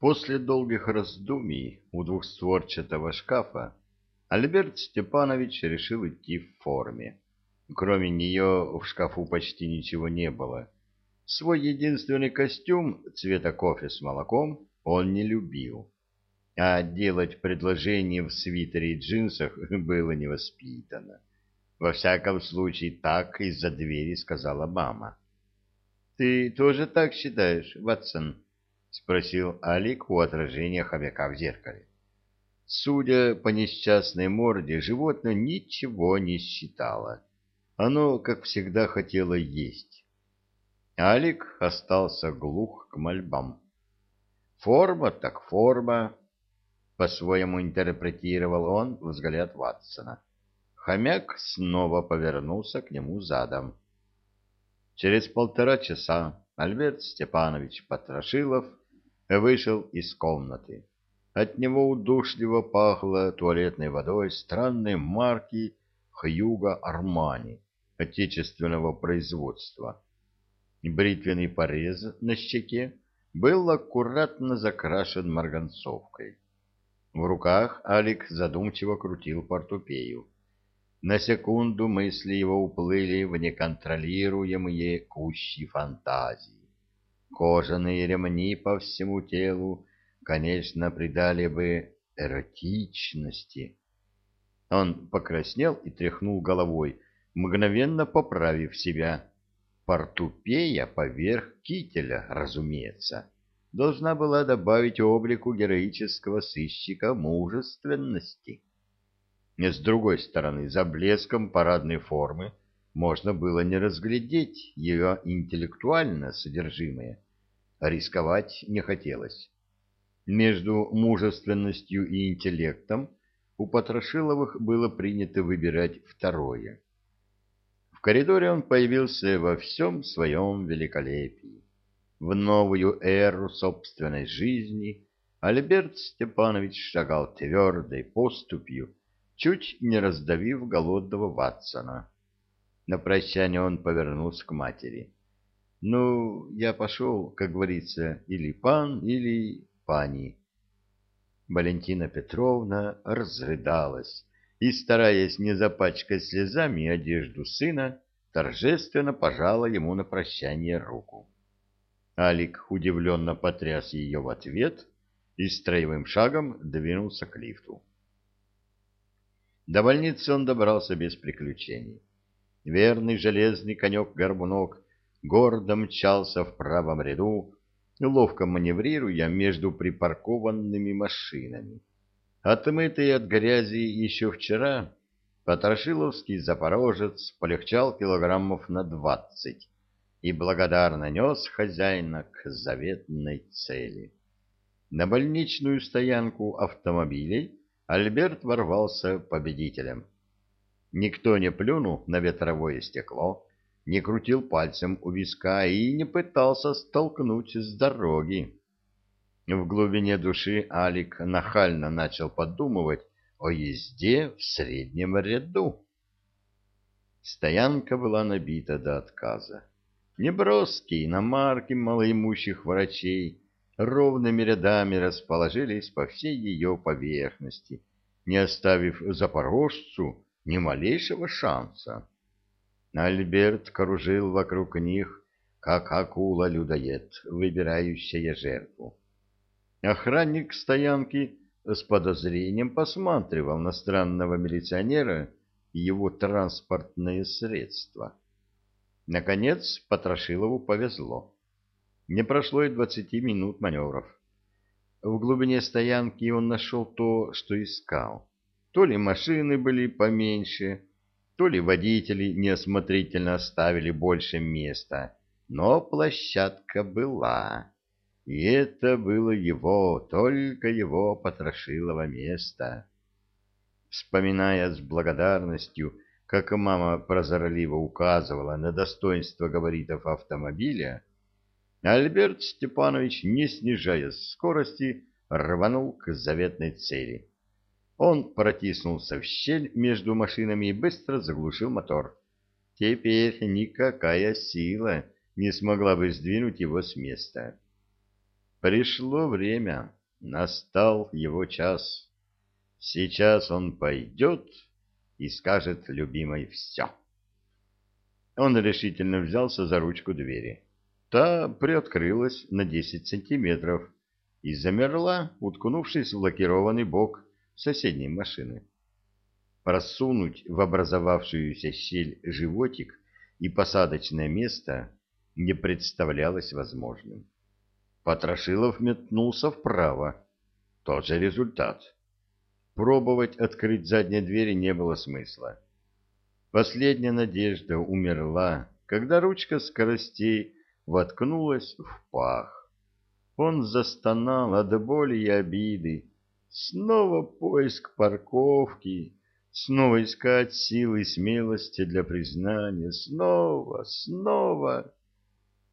После долгих раздумий у двухстворчатого шкафа Альберт Степанович решил идти в форме. Кроме нее в шкафу почти ничего не было. Свой единственный костюм цвета кофе с молоком он не любил. А делать предложение в свитере и джинсах было невоспитанно. Во всяком случае, так из-за двери сказала мама. — Ты тоже так считаешь, Ватсон? — спросил Алик у отражения хомяка в зеркале. Судя по несчастной морде, животное ничего не считало. Оно, как всегда, хотело есть. Алик остался глух к мольбам. «Форма так форма», — по-своему интерпретировал он взгляд Ватсона. Хомяк снова повернулся к нему задом. Через полтора часа Альберт Степанович Потрошилов вышел из комнаты. От него удушливо пахло туалетной водой странной марки Хьюга Армани отечественного производства. Бритвенный порез на щеке был аккуратно закрашен марганцовкой. В руках Алик задумчиво крутил портупею. На секунду мысли его уплыли в неконтролируемые кущи фантазии. Кожаные ремни по всему телу, конечно, придали бы эротичности. Он покраснел и тряхнул головой, мгновенно поправив себя. Портупея поверх кителя, разумеется, должна была добавить облику героического сыщика мужественности. С другой стороны, за блеском парадной формы можно было не разглядеть ее интеллектуальное содержимое. Рисковать не хотелось. Между мужественностью и интеллектом у Потрошиловых было принято выбирать второе. В коридоре он появился во всем своем великолепии. В новую эру собственной жизни Альберт Степанович шагал твердой поступью, чуть не раздавив голодного Ватсона. На прощание он повернулся к матери. — Ну, я пошел, как говорится, или пан, или пани. Валентина Петровна разрыдалась и, стараясь не запачкать слезами одежду сына, торжественно пожала ему на прощание руку. Алик удивленно потряс ее в ответ и строевым шагом двинулся к лифту. До больницы он добрался без приключений. Верный железный конек-горбунок гордо мчался в правом ряду, ловко маневрируя между припаркованными машинами. Отмытый от грязи еще вчера, Потрошиловский запорожец полегчал килограммов на двадцать и благодарно нес хозяина к заветной цели. На больничную стоянку автомобилей Альберт ворвался победителем. Никто не плюнул на ветровое стекло, не крутил пальцем у виска и не пытался столкнуть с дороги. В глубине души Алик нахально начал подумывать о езде в среднем ряду. Стоянка была набита до отказа. Неброские иномарки малоимущих врачей ровными рядами расположились по всей ее поверхности, не оставив запорожцу ни малейшего шанса. Альберт кружил вокруг них, как акула-людоед, выбирающая жертву. Охранник стоянки с подозрением посматривал на странного милиционера и его транспортное средство. Наконец Потрошилову повезло. Не прошло и двадцати минут маневров. В глубине стоянки он нашел то, что искал. То ли машины были поменьше, то ли водители неосмотрительно оставили больше места, но площадка была. И это было его, только его потрошилово место. Вспоминая с благодарностью, как мама прозорливо указывала на достоинство габаритов автомобиля, Альберт Степанович, не снижая скорости, рванул к заветной цели. Он протиснулся в щель между машинами и быстро заглушил мотор. Теперь никакая сила не смогла бы сдвинуть его с места. Пришло время, настал его час. Сейчас он пойдет и скажет любимой все. Он решительно взялся за ручку двери. Та приоткрылась на десять сантиметров и замерла, уткнувшись в лакированный бок соседней машины. Просунуть в образовавшуюся щель животик и посадочное место не представлялось возможным. Потрошилов метнулся вправо. Тот же результат. Пробовать открыть задние двери не было смысла. Последняя надежда умерла, когда ручка скоростей воткнулась в пах. Он застонал от боли и обиды. Снова поиск парковки, снова искать силы и смелости для признания, снова, снова.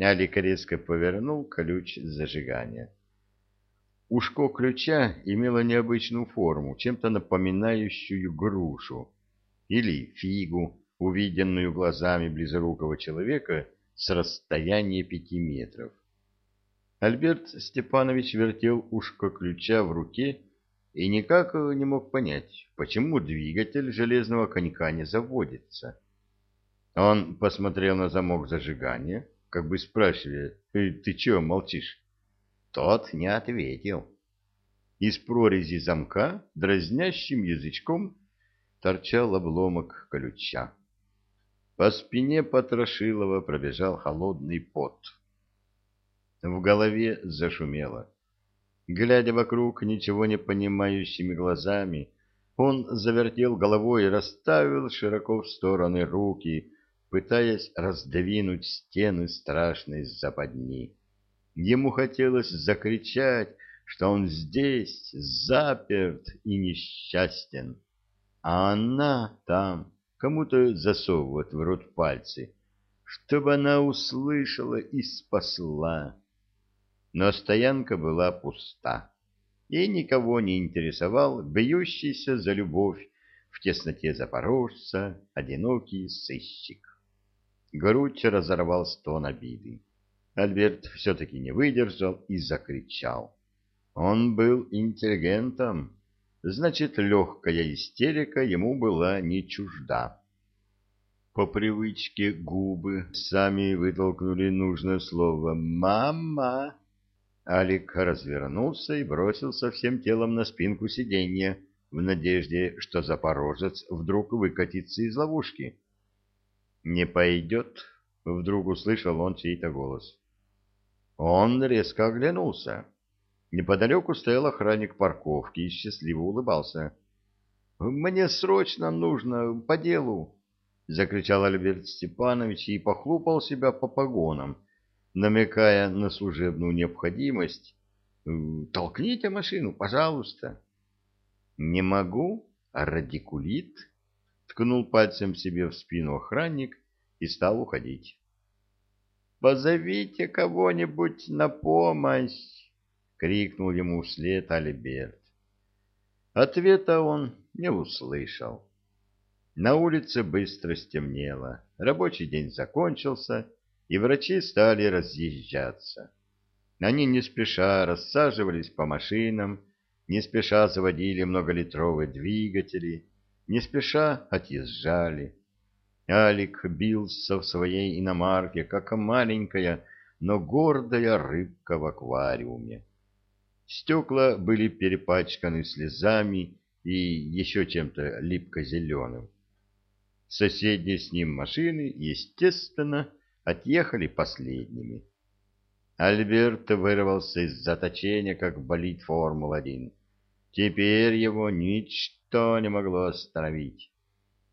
Алик резко повернул ключ зажигания. Ушко ключа имело необычную форму, чем-то напоминающую грушу или фигу, увиденную глазами близорукого человека с расстояния пяти метров. Альберт Степанович вертел ушко ключа в руке и никак не мог понять, почему двигатель железного конька не заводится. Он посмотрел на замок зажигания, как бы спрашивая, «Ты чего молчишь?» Тот не ответил. Из прорези замка дразнящим язычком торчал обломок ключа. По спине Потрошилова пробежал холодный пот. В голове зашумело. Глядя вокруг ничего не понимающими глазами, он завертел головой и расставил широко в стороны руки, пытаясь раздвинуть стены страшной западни. Ему хотелось закричать, что он здесь, заперт и несчастен, а она там кому-то засовывает в рот пальцы, чтобы она услышала и спасла. Но стоянка была пуста, и никого не интересовал бьющийся за любовь в тесноте запорожца одинокий сыщик. Грудь разорвал стон обиды. Альберт все-таки не выдержал и закричал. Он был интеллигентом, значит, легкая истерика ему была не чужда. По привычке губы сами вытолкнули нужное слово «мама». Алик развернулся и бросился всем телом на спинку сиденья в надежде, что запорожец вдруг выкатится из ловушки. «Не пойдет», — вдруг услышал он чей-то голос. Он резко оглянулся. Неподалеку стоял охранник парковки и счастливо улыбался. «Мне срочно нужно по делу!» — закричал Альберт Степанович и похлопал себя по погонам, намекая на служебную необходимость. «Толкните машину, пожалуйста!» «Не могу, радикулит!» ткнул пальцем себе в спину охранник и стал уходить. «Позовите кого-нибудь на помощь!» — крикнул ему вслед Альберт. Ответа он не услышал. На улице быстро стемнело, рабочий день закончился, и врачи стали разъезжаться. Они не спеша рассаживались по машинам, не спеша заводили многолитровые двигатели, не спеша отъезжали. Алик бился в своей иномарке, как маленькая, но гордая рыбка в аквариуме. Стекла были перепачканы слезами и еще чем-то липко-зеленым. Соседние с ним машины, естественно, отъехали последними. Альберт вырвался из заточения, как болит Формула-1. Теперь его ничто не могло остановить.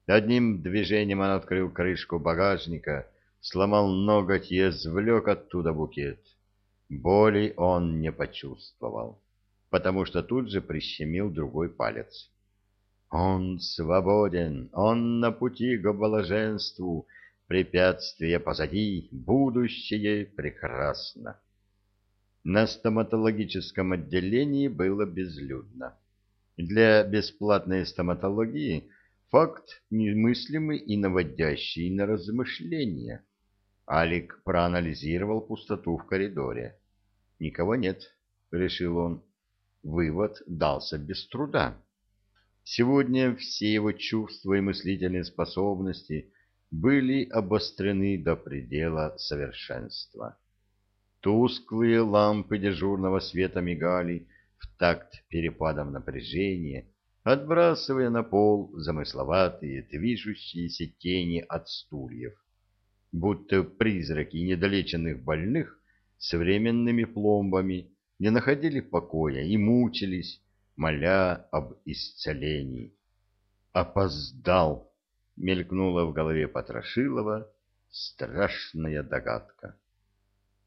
Одним движением он открыл крышку багажника, сломал ноготь и извлек оттуда букет. Боли он не почувствовал, потому что тут же прищемил другой палец. Он свободен, он на пути к блаженству, препятствия позади, будущее прекрасно. На стоматологическом отделении было безлюдно. Для бесплатной стоматологии факт немыслимый и наводящий на размышления. Алик проанализировал пустоту в коридоре. Никого нет, — решил он. Вывод дался без труда. Сегодня все его чувства и мыслительные способности были обострены до предела совершенства. Тусклые лампы дежурного света мигали в такт перепадом напряжения, отбрасывая на пол замысловатые движущиеся тени от стульев, будто призраки недолеченных больных с временными пломбами не находили покоя и мучились, моля об исцелении. «Опоздал!» — мелькнула в голове Потрошилова страшная догадка.